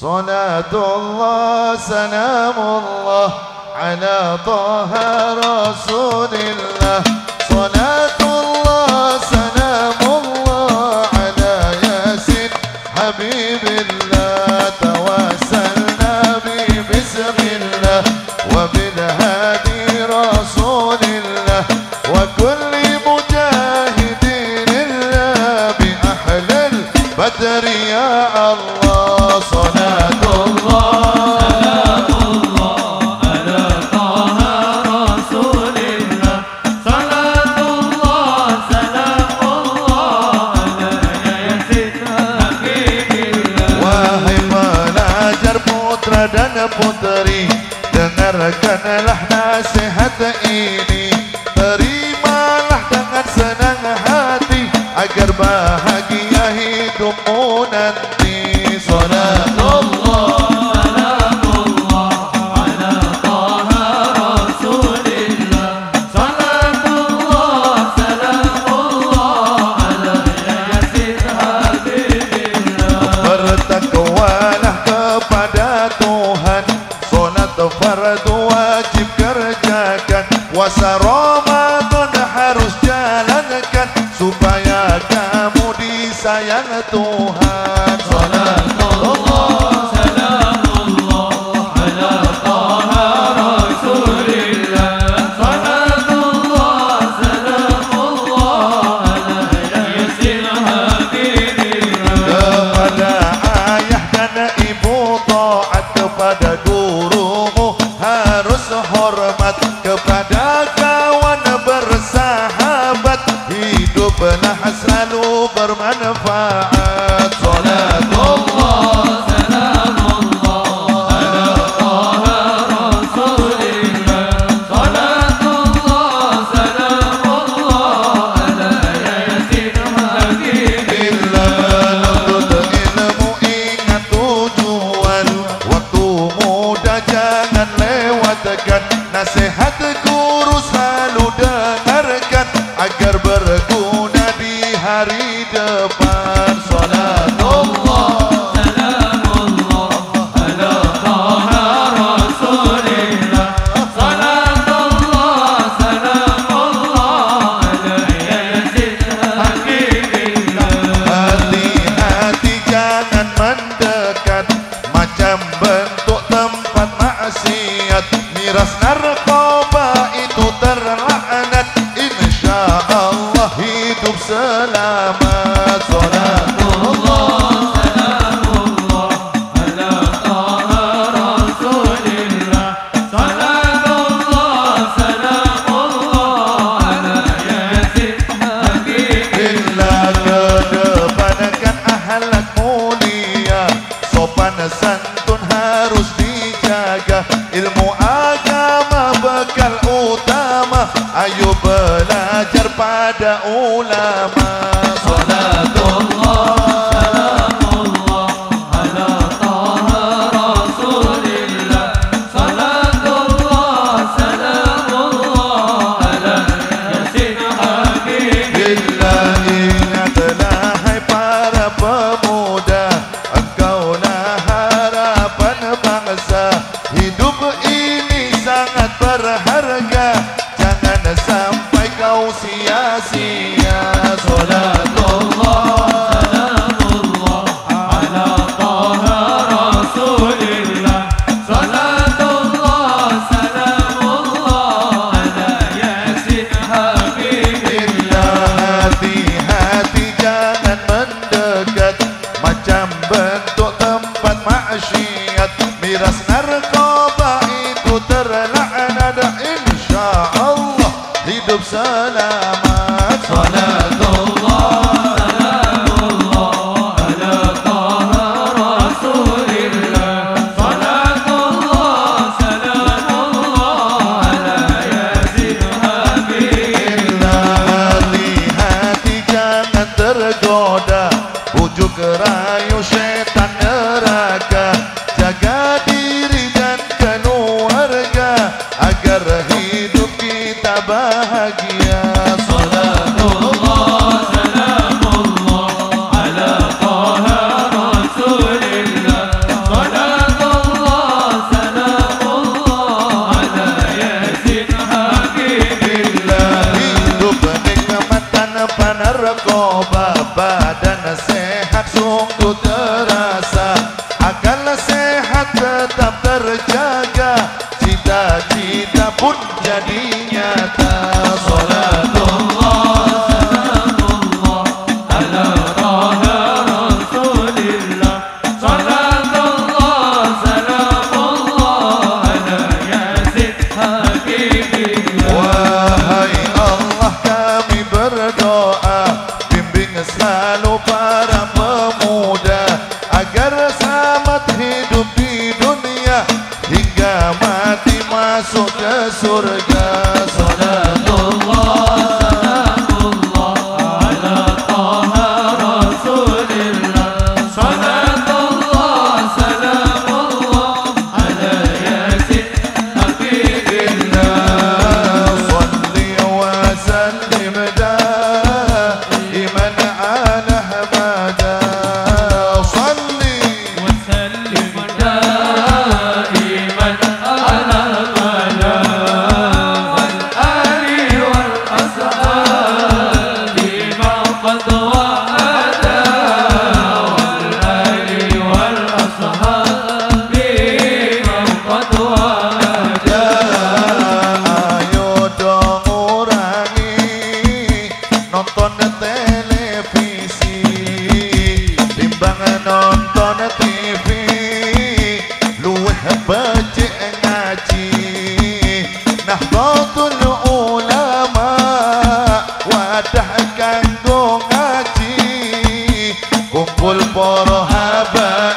صلاة الله سلام الله على طه رسول الله. صلاة الله سلام الله على ياسين حبيب الله. توسلنا ببسم الله وبالهادي رسول الله. وكل مجاهدين الله بأحلى البدر يا الله. صلاة dan puteri Dengarkanlah nasihat. puasa Ramadan harus jalankan supaya kamu disayang Tuhan. ونفعنا بعد أولى tergoda bujuk rayu setan neraka jaga pun jadi nyata Kumpul poro habar